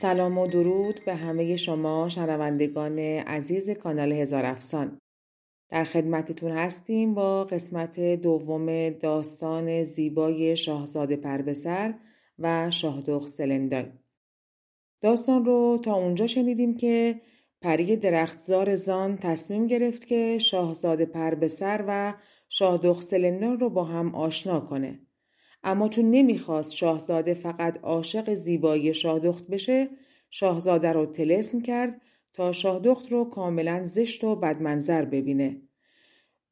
سلام و درود به همه شما شنوندگان عزیز کانال هزار افسان. در خدمتتون هستیم با قسمت دوم داستان زیبای شاهزاده پربسر و شاهدخ سلندای. داستان رو تا اونجا شنیدیم که پری درختزار زان تصمیم گرفت که شاهزاده پربسر و شاهدخ سلندان رو با هم آشنا کنه. اما چون نمی‌خواست شاهزاده فقط عاشق زیبایی شاهدخت بشه شاهزاده رو تلسم کرد تا شاهدخت رو کاملا زشت و بدمنظر ببینه.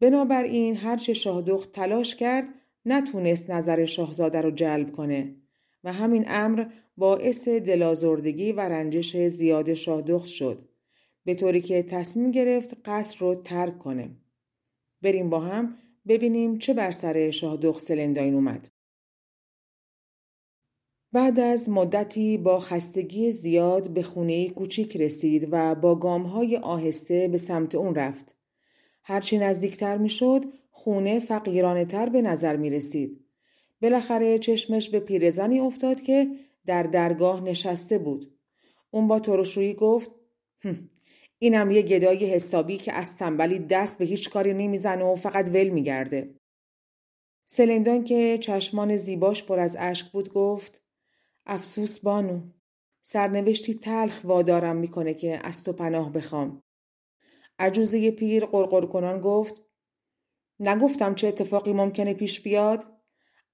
بنابراین هرچه شاهدخت تلاش کرد نتونست نظر شاهزاده رو جلب کنه و همین امر باعث دلازردگی و رنجش زیاد شاهدخت شد به طوری که تصمیم گرفت قصر رو ترک کنه. بریم با هم ببینیم چه بر سر شاهدخت سلنداین اومد. بعد از مدتی با خستگی زیاد به خونه کوچیک رسید و با گامهای آهسته به سمت اون رفت. هرچی نزدیکتر می‌شد خونه فقیرانه تر به نظر می رسید. بالاخره چشمش به پیرزنی افتاد که در درگاه نشسته بود. اون با ترشویی گفت اینم یه گدای حسابی که از تنبلی دست به هیچ کاری نمی‌زنه و فقط ول میگرده. سلندان که چشمان زیباش پر از اشک بود گفت افسوس بانو سرنوشتی تلخ وادارم می‌کنه که از تو پناه بخوام. عجوزه پیر قرقر کنان گفت نگفتم چه اتفاقی ممکنه پیش بیاد؟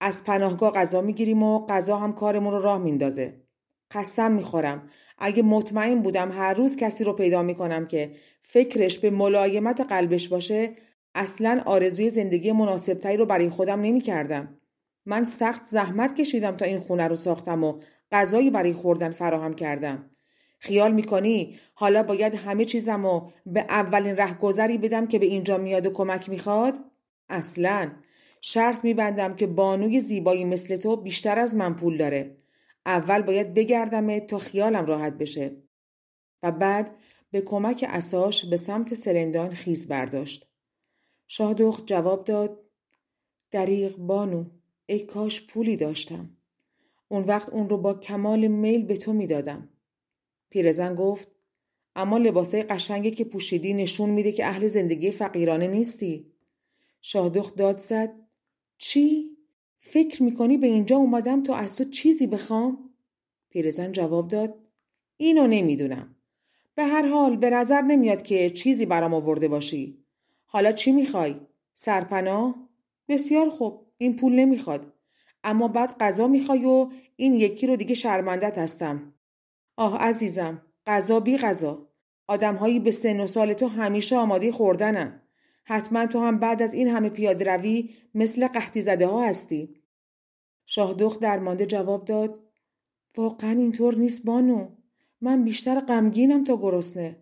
از پناهگاه غذا می‌گیریم و غذا هم کارمون رو راه میندازه. قسم می‌خورم. اگه مطمئن بودم هر روز کسی رو پیدا می‌کنم که فکرش به ملایمت قلبش باشه اصلا آرزوی زندگی مناسبتری رو برای خودم نمی‌کردم. من سخت زحمت کشیدم تا این خونه رو ساختم و غذایی برای خوردن فراهم کردم. خیال می‌کنی حالا باید همه چیزم و به اولین رهگذری بدم که به اینجا میاد و کمک می‌خواد؟ اصلا شرط میبندم که بانوی زیبایی مثل تو بیشتر از من پول داره. اول باید بگردم تا خیالم راحت بشه. و بعد به کمک اساش به سمت سلندان خیز برداشت. شاهدخ جواب داد دریغ بانو ای کاش پولی داشتم. اون وقت اون رو با کمال میل به تو می‌دادم. پیرزن گفت اما لباسای قشنگی که پوشیدی نشون میده که اهل زندگی فقیرانه نیستی. شادخ داد زد چی؟ فکر می‌کنی به اینجا اومدم تا از تو چیزی بخوام؟ پیرزن جواب داد اینو نمی‌دونم. به هر حال به نظر نمیاد که چیزی برام آورده باشی. حالا چی می‌خوای؟ سرپناه؟ بسیار خوب. این پول نمی‌خواد. اما بعد غذا می‌خوای و این یکی رو دیگه شرمندت هستم. آه عزیزم غذا بی غذا. آدمهایی به سن و سال تو همیشه آماده خوردنن. حتما تو هم بعد از این همه پیاده روی مثل قحطی زده ها هستی شاهدخ درمانده جواب داد واقعا اینطور نیست بانو. من بیشتر غمگینم تا گرسنه.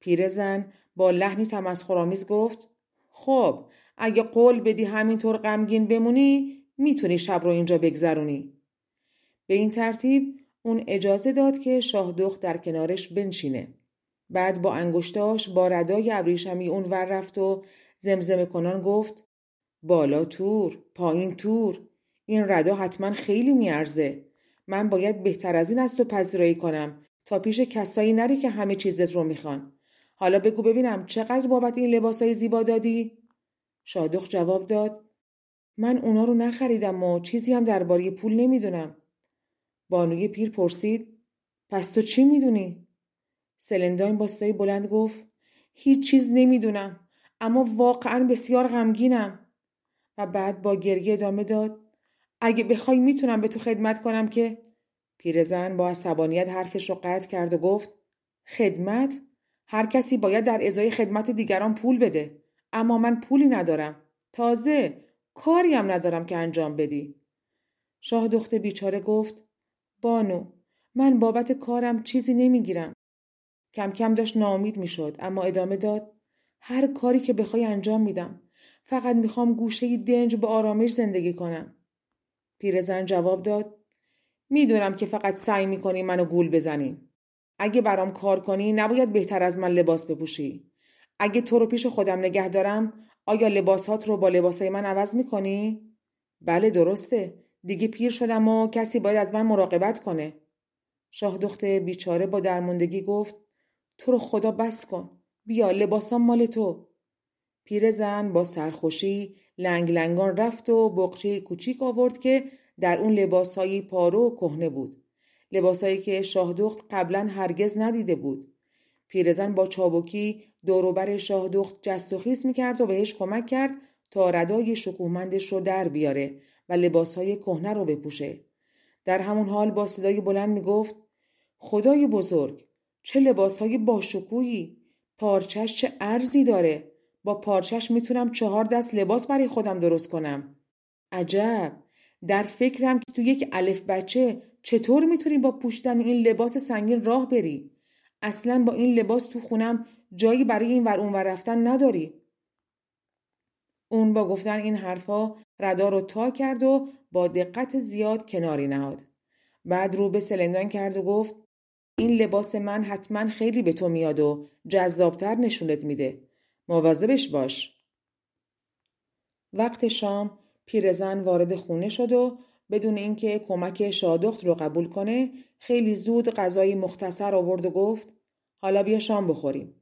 پیرزن با لحنی تمسخرآمیز گفت خب اگه قول بدی همینطور غمگین بمونی می‌تونی شب رو اینجا بگذرونی. به این ترتیب اون اجازه داد که شاهدخت در کنارش بنشینه. بعد با انگشتاش با ردای ابریشمی اون ور رفت و زمزمه کنان گفت بالا تور، پایین تور، این ردا حتما خیلی میارزه. من باید بهتر از این از تو پذیرایی کنم تا پیش کسایی نری که همه چیزت رو می‌خوان. حالا بگو ببینم چقدر بابت این لباسای زیبا دادی؟ شادخ جواب داد. من اونا رو نخریدم و چیزی هم درباره پول نمی‌دونم. بانوی پیر پرسید. پس تو چی می‌دونی؟ سلنداین با صدای بلند گفت. هیچ چیز نمی‌دونم اما واقعا بسیار غمگینم. و بعد با گریه ادامه داد. اگه بخوای می‌تونم به تو خدمت کنم که؟ پیرزن با عصبانیت حرفش رو قطع کرد و گفت. خدمت؟ هر کسی باید در ازای خدمت دیگران پول بده. اما من پولی ندارم تازه کاری هم ندارم که انجام بدی. شاه دخت بیچاره گفت بانو من بابت کارم چیزی نمی‌گیرم. کم کم داشت ناامید می‌شد اما ادامه داد هر کاری که بخوای انجام میدم. فقط می‌خوام گوشه دنج به آرامش زندگی کنم. پیرزن جواب داد می‌دونم که فقط سعی می‌کنی منو گول بزنی. اگه برام کار کنی نباید بهتر از من لباس بپوشی. اگه تو رو پیش خودم نگه دارم آیا لباسات رو با لباسای من عوض می‌کنی؟ بله درسته. دیگه پیر شدم و کسی باید از من مراقبت کنه. شاه دخت بیچاره با درموندگی گفت تو رو خدا بس کن. بیا لباسام مال تو. پیرزن با سرخوشی لنگ لنگان رفت و بقچه کوچیک آورد که در اون لباسهایی پارو و کهنه بود. لباسهایی که شاهدخت قبلا هرگز ندیده بود. پیرزن با چابکی دوروبر شاهدخت جست و خیز می‌کرد و بهش کمک کرد تا ردای شکوهمندش رو در بیاره و لباسهای کهنه رو بپوشه. در همون حال با صدای بلند می‌گفت خدای بزرگ چه لباسهای باشکوهی! پارچش چه ارزی داره! با پارچش می‌تونم چهار دست لباس برای خودم درست کنم. عجب! در فکرم که تو یک الف بچه چطور می‌تونی با پوشیدن این لباس سنگین راه بری؟ اصلا با این لباس تو خونم جایی برای این ور اونور رفتن نداری. اون با گفتن این حرفا ردا رو تا کرد و با دقت زیاد کناری نهاد. بعد رو به سلندان کرد و گفت این لباس من حتما خیلی به تو میاد و جذابتر نشونت میده. مواظبش باش. وقت شام پیرزن وارد خونه شد و بدون اینکه کمک شادخت رو قبول کنه خیلی زود غذای مختصر آورد و گفت حالا بیا شام بخوریم.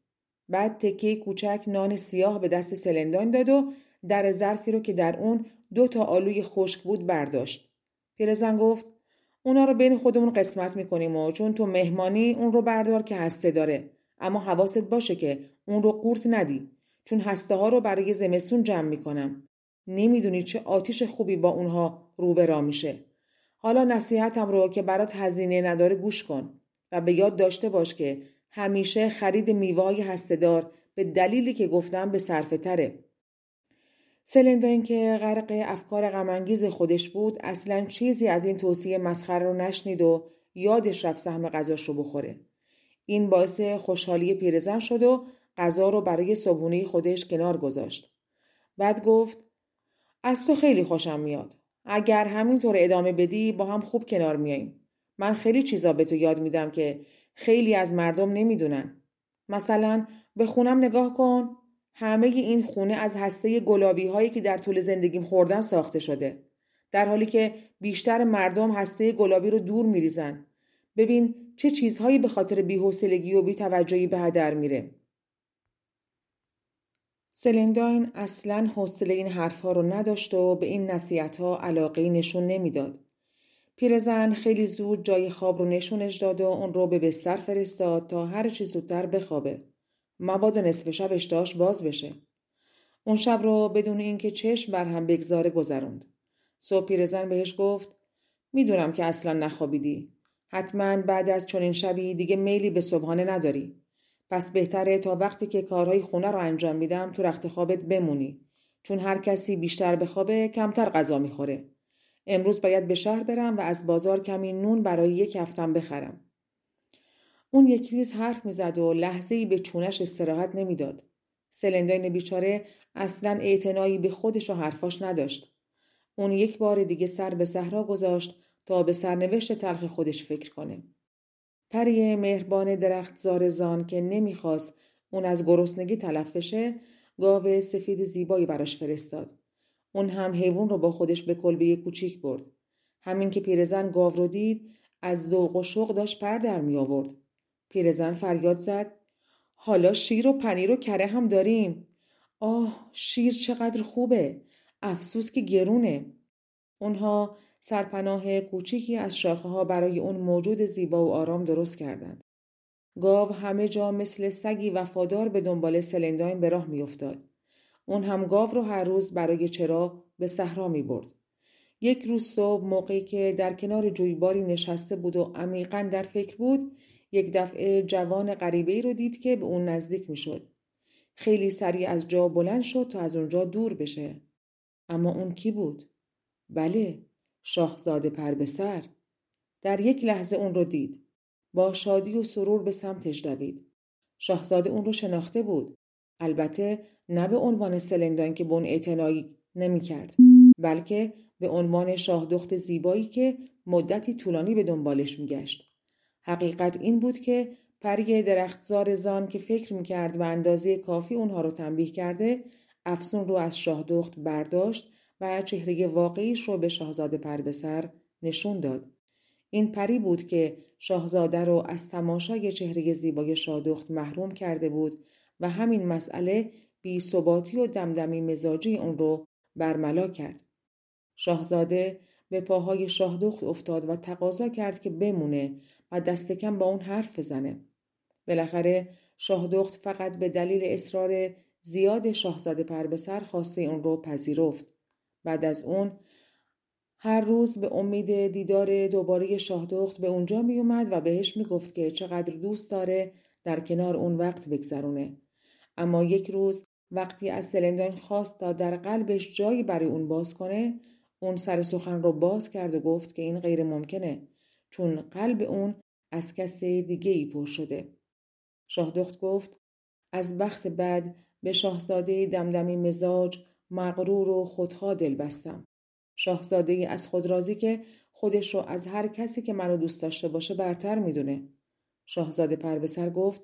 بعد تکه کوچک نان سیاه به دست سلندان داد و در ظرفی رو که در اون دو تا آلوی خشک بود برداشت. پیرزن گفت اونا رو بین خودمون قسمت می‌کنیم و چون تو مهمانی اون رو بردار که هسته داره. اما حواست باشه که اون رو قورت ندی چون هسته ها رو برای زمستون جمع می‌کنم. نمی‌دونی چه آتیش خوبی با اونها رو به را میشه حالا نصیحتم رو که برات هزینه نداره گوش کن و به یاد داشته باش که همیشه خرید میوه های هستهدار به دلیلی که گفتم به صرفه تره. سلنداین که غرق افکار غمانگیز خودش بود اصلا چیزی از این توصیه مسخره رو نشنید و یادش رفت سهم غذاش رو بخوره. این باعث خوشحالی پیرزن شد و غذا رو برای صبحونه خودش کنار گذاشت. بعد گفت از تو خیلی خوشم میاد. اگر همینطور ادامه بدی با هم خوب کنار میاییم. من خیلی چیزا به تو یاد میدم که خیلی از مردم نمی‌دونن. مثلا به خونم نگاه کن. همه این خونه از هسته گلابی هایی که در طول زندگیم خوردم ساخته شده. در حالی که بیشتر مردم هسته گلابی رو دور میریزن. ببین چه چیزهایی به خاطر بیحوصلگی و بیتوجهی به هدر میره. سلنداین اصلا حوصله این حرفها رو نداشت و به این نصیحت ها علاقه نشون نمی‌داد. پیرزن خیلی زود جای خواب رو نشونش داد و اون رو به بستر فرستاد تا هر چی زودتر بخوابه. مبادا نصف شب اشتهاش باز بشه. اون شب رو بدون اینکه چشم بر هم بگذاره گذروند. صبح پیرزن بهش گفت می‌دونم که اصلا نخوابیدی. حتما بعد از چنین شبی دیگه میلی به صبحانه نداری. پس بهتره تا وقتی که کارهای خونه رو انجام میدم تو رخت خوابت بمونی. چون هر کسی بیشتر بخوابه کمتر غذا می‌خوره. امروز باید به شهر برم و از بازار کمی نون برای یک هفتم بخرم. اون یک ریز حرف می‌زد و لحظه ای به چونش استراحت نمی‌داد. سلنداین بیچاره اصلا اعتنایی به خودش و حرفاش نداشت. اون یک بار دیگه سر به صحرا گذاشت تا به سرنوشت تلخ خودش فکر کنه. پری مهربان درخت زارزان که نمی‌خواست اون از گرسنگی تلف بشه گاو سفید زیبایی براش فرستاد. اون هم حیوان رو با خودش به کلبه کوچیک برد. همین که پیرزن گاو رو دید از ذوق و شوق داشت پر در می آورد. پیرزن فریاد زد حالا شیر و پنیر و کره هم داریم. آه شیر چقدر خوبه. افسوس که گرونه. اونها سرپناه کوچیکی از شاخه ها برای اون موجود زیبا و آرام درست کردند. گاو همه جا مثل سگی وفادار به دنبال سلنداین به راه میافتاد. اون هم گاو رو هر روز برای چرا به صحرا می برد. یک روز صبح موقعی که در کنار جویباری نشسته بود و عمیقا در فکر بود یک دفعه جوان غریبه ای رو دید که به اون نزدیک می شد. خیلی سریع از جا بلند شد تا از اونجا دور بشه. اما اون کی بود؟ بله شاهزاده پر به سر. در یک لحظه اون رو دید. با شادی و سرور به سمتش دوید. شاهزاده اون رو شناخته بود. البته نه به عنوان سلندان که اون اعتنایی نمی کرد. بلکه به عنوان شاهدخت زیبایی که مدتی طولانی به دنبالش میگشت. حقیقت این بود که پری درختزار زان که فکر می‌کرد و اندازه کافی اونها رو تنبیه کرده افسون رو از شاهدخت برداشت و چهره واقعیش رو به شاهزاده پر نشون داد. این پری بود که شاهزاده رو از تماشای چهره زیبای شاهدخت محروم کرده بود و همین مسئله بی ثباتی و دمدمی مزاجی اون رو برملا کرد. شاهزاده به پاهای شاهدخت افتاد و تقاضا کرد که بمونه و دست کم با اون حرف بزنه. بالاخره شاهدخت فقط به دلیل اصرار زیاد شاهزاده پر به خواسته اون رو پذیرفت. بعد از اون هر روز به امید دیدار دوباره شاهدخت به اونجا می اومد و بهش می گفت که چقدر دوست داره در کنار اون وقت بگذرونه. اما یک روز وقتی از سلندان خواست تا در قلبش جایی برای اون باز کنه اون سر سخن رو باز کرد و گفت که این غیر ممکنه چون قلب اون از کس دیگه ای پر شده. شاهدخت گفت از وقت بعد به شاهزاده دمدمی مزاج مغرور و خودها دل بستم. شاهزاده ای از خود راضی که خودش رو از هر کسی که منو دوست داشته باشه برتر می‌دونه. شاهزاده پر به سر گفت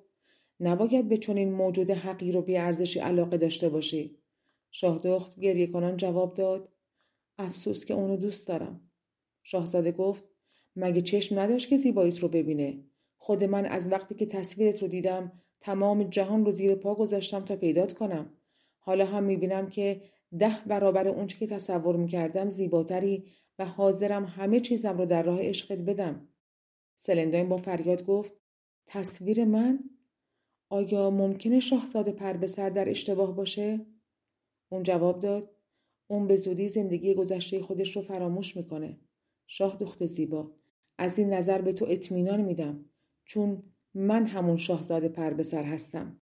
نباید به چنین موجود حقیر و بیارزشی علاقه داشته باشی. شاهدخت گریه کنان جواب داد افسوس که اونو دوست دارم. شاهزاده گفت مگه چشم نداشت که زیباییت رو ببینه. خود من از وقتی که تصویرت رو دیدم تمام جهان رو زیر پا گذاشتم تا پیدات کنم. حالا هم می‌بینم که ده برابر اونچه که تصور می‌کردم زیباتری و حاضرم همه چیزم رو در راه عشقت بدم. سلنداین با فریاد گفت تصویر من؟ آیا ممکنه شاهزاده پر به سر در اشتباه باشه؟ اون جواب داد اون به زودی زندگی گذشته خودش رو فراموش می‌کنه. شاه دخت زیبا از این نظر به تو اطمینان میدم چون من همون شاهزاده پر به سر هستم.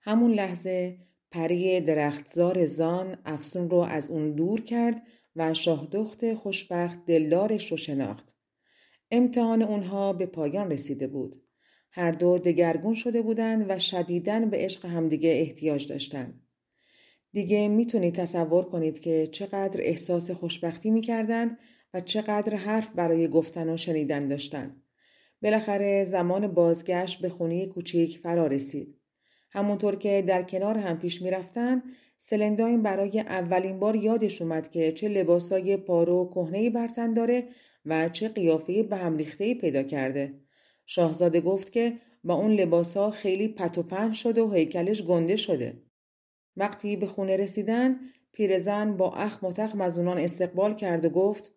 همون لحظه پری درختزار زان افسون رو از اون دور کرد و شاهدخت خوشبخت دلدارش رو شناخت. امتحان اونها به پایان رسیده بود. هر دو دگرگون شده بودند و شدیدن به عشق همدیگه احتیاج داشتند. دیگه می‌تونید تصور کنید که چقدر احساس خوشبختی می‌کردند و چقدر حرف برای گفتن و شنیدن داشتند. بالاخره زمان بازگشت به خونه کوچیک فرا رسید. همونطور که در کنار هم پیش می‌رفتن سلنداین برای اولین بار یادش اومد که چه لباسای پارو و کهنه برتن داره و چه قیافه به هم ریخته پیدا کرده. شاهزاده گفت که با اون لباسا خیلی پت و پن شده و هیکلش گنده شده. وقتی به خونه رسیدن پیرزن با اخ متخ مزونان استقبال کرد و گفت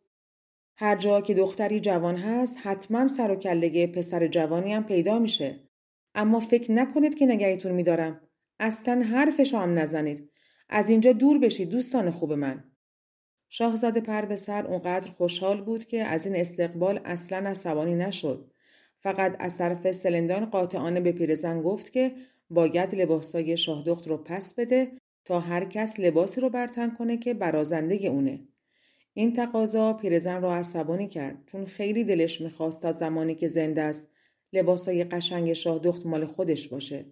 هر جا که دختری جوان هست حتما سر و کلگه پسر جوانی هم پیدا میشه. اما فکر نکنید که نگهتون میدارم. اصلا حرفش هم نزنید. از اینجا دور بشید دوستان خوب من. شاهزاده پر به سر اونقدر خوشحال بود که از این استقبال اصلا عصبانی نشد. فقط از طرف سلندان قاطعانه به پیرزن گفت که باید لباسای شاهدخت رو پس بده تا هر کس لباسی رو برتن کنه که برازنده اونه. این تقاضا پیرزن را عصبانی کرد چون خیلی دلش می‌خواست تا زمانی که زنده است لباسای قشنگ شاهدخت مال خودش باشه.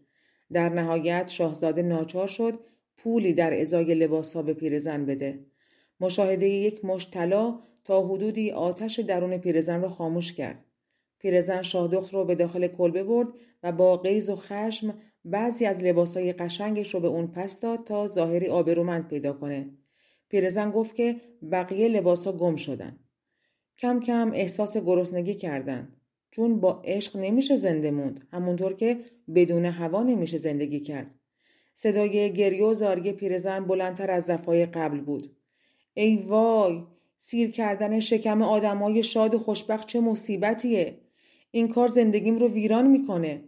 در نهایت شاهزاده ناچار شد پولی در ازای لباسا به پیرزن بده. مشاهده یک مشت طلا تا حدودی آتش درون پیرزن را خاموش کرد. پیرزن شاهدخت رو به داخل کلبه برد و با قیز و خشم بعضی از لباسای قشنگش رو به اون پس داد تا ظاهری آبرومند پیدا کنه. پیرزن گفت که بقیه لباسا گم شدن. کم کم احساس گرسنگی کردن. چون با عشق نمیشه زنده موند. همونطور که بدون هوا نمیشه زندگی کرد. صدای گریه و زاری پیرزن بلندتر از دفعه قبل بود. ای وای! سیر کردن شکم آدمای شاد و خوشبخت چه مصیبتیه. این کار زندگیم رو ویران می‌کنه.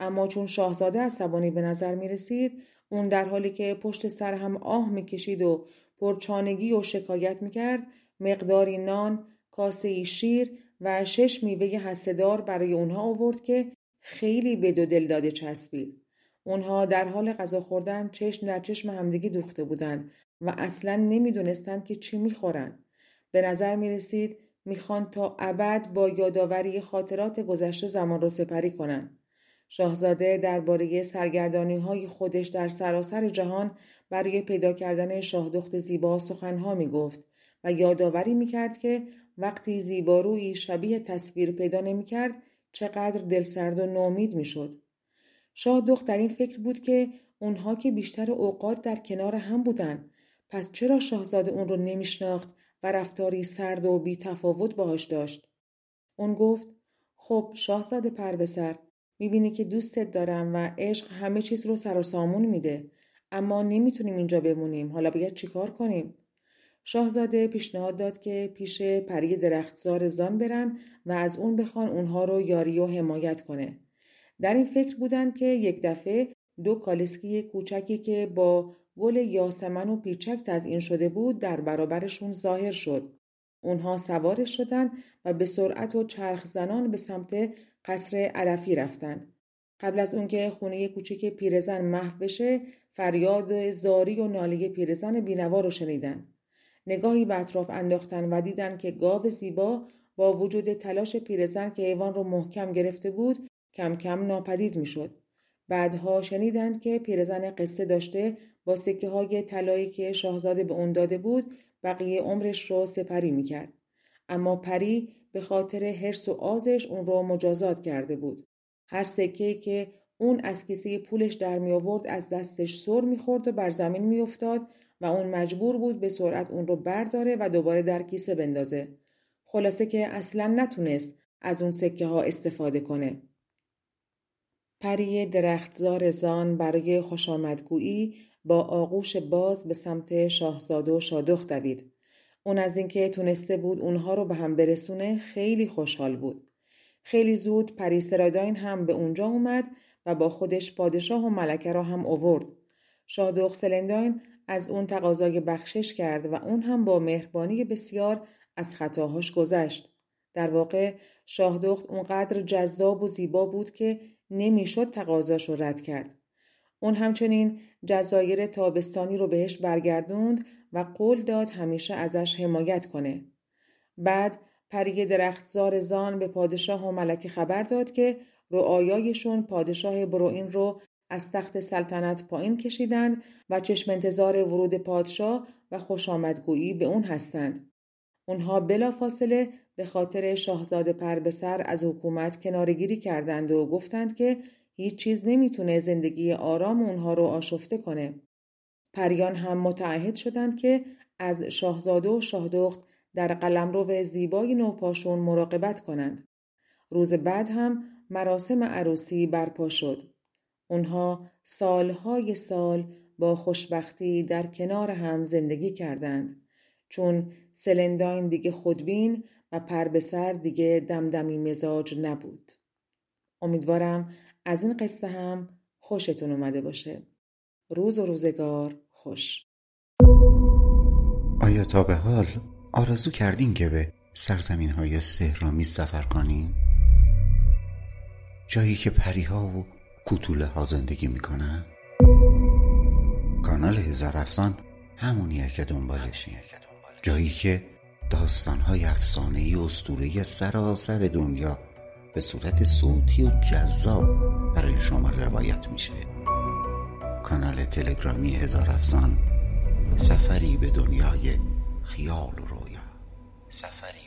اما چون شاهزاده عصبانی به نظر می رسید اون در حالی که پشت سر هم آه می کشید و پرچانگی و شکایت می کرد مقداری نان، کاسه شیر و شش میوه حسدار برای اونها آورد که خیلی به دو دل داده چسبید. اونها در حال غذا خوردن چشم در چشم همدیگه دوخته بودند و اصلا نمی‌دونستند که چی می‌خورن. به نظر می رسید می‌خوان تا ابد با یادآوری خاطرات گذشته زمان رو سپری کنند. شاهزاده درباره سرگردانی های خودش در سراسر جهان برای پیدا کردن شاهدخت زیبا سخنها می گفت و یادآوری می کرد که وقتی زیبارویی شبیه تصویر پیدا نمی کرد چقدر دلسرد و نومید می شد. شاه دخت در این فکر بود که اونها که بیشتر اوقات در کنار هم بودن پس چرا شاهزاده اون رو نمیشناخت و رفتاری سرد و بی تفاوت باهاش داشت؟ اون گفت خب شاهزاده پر به سر می‌بینی که دوستت دارم و عشق همه چیز رو سر و سامون میده اما نمی‌تونیم اینجا بمونیم حالا باید چیکار کنیم شاهزاده پیشنهاد داد که پیش پری درختزار زان برن و از اون بخوان اونها رو یاری و حمایت کنه در این فکر بودند که یک دفعه دو کالسکی کوچکی که با گل یاسمن و پیچک تزئین شده بود در برابرشون ظاهر شد. اونها سوار شدند و به سرعت و چرخ زنان به سمت قصر علفی رفتند. قبل از اون که خونه کوچک پیرزن محو بشه فریاد زاری و ناله پیرزن بینوا رو شنیدن. نگاهی به اطراف انداختن و دیدن که گاو زیبا با وجود تلاش پیرزن که ایوان رو محکم گرفته بود کم کم ناپدید می‌شد. بعدها شنیدند که پیرزن قصه داشته با سکه های طلایی که شاهزاده به اون داده بود بقیه عمرش رو سپری می‌کرد. اما پری به خاطر حرس و آزش اون رو مجازات کرده بود. هر سکه که اون از کیسه پولش در می آورد از دستش سر می‌خورد و بر زمین میافتاد و اون مجبور بود به سرعت اون رو برداره و دوباره در کیسه بندازه. خلاصه که اصلا نتونست از اون سکه ها استفاده کنه. پری درختزار زان برای خوشامدگویی با آغوش باز به سمت شاهزاده و شادخ دوید. اون از اینکه تونسته بود اونها رو به هم برسونه خیلی خوشحال بود. خیلی زود پری سراداین هم به اونجا اومد و با خودش پادشاه و ملکه را هم اوورد. شادخ سلنداین از اون تقاضای بخشش کرد و اون هم با مهربانی بسیار از خطاهاش گذشت. در واقع شاهدخت اونقدر جذاب و زیبا بود که نمی‌شد تقاضاش رو رد کرد. اون همچنین جزایر تابستانی رو بهش برگردوند و قول داد همیشه ازش حمایت کنه. بعد پری درختزار زان به پادشاه و ملکه خبر داد که رعایایشون پادشاه بروین رو از تخت سلطنت پایین کشیدند و چشم انتظار ورود پادشاه و خوش آمدگویی به اون هستند. اونها بلافاصله به خاطر شاهزاده پر به از حکومت کنارگیری کردند و گفتند که هیچ چیز نمی‌تونه زندگی آرام اونها رو آشفته کنه. پریان هم متعهد شدند که از شاهزاده و شاهدخت در قلمرو زیبای نوپاشون مراقبت کنند. روز بعد هم مراسم عروسی برپا شد. اونها سالهای سال با خوشبختی در کنار هم زندگی کردند. چون سلنداین دیگه خودبین و پر به سر دیگه دمدمی مزاج نبود. امیدوارم از این قصه هم خوشتون اومده باشه. روز و روزگار خوش. آیا تا به حال آرزو کردین که به سرزمین های سهرامی سفر کنین؟ جایی که پریها و کوتوله ها زندگی می‌کنن؟ کانال هزار افسان همونیه که دنبالشی جایی که داستانهای افسانه ای اسطوره سراسر دنیا به صورت صوتی و جذاب برای شما روایت میشه. کانال تلگرامی هزار افسان سفری به دنیای خیال و رویا. سفری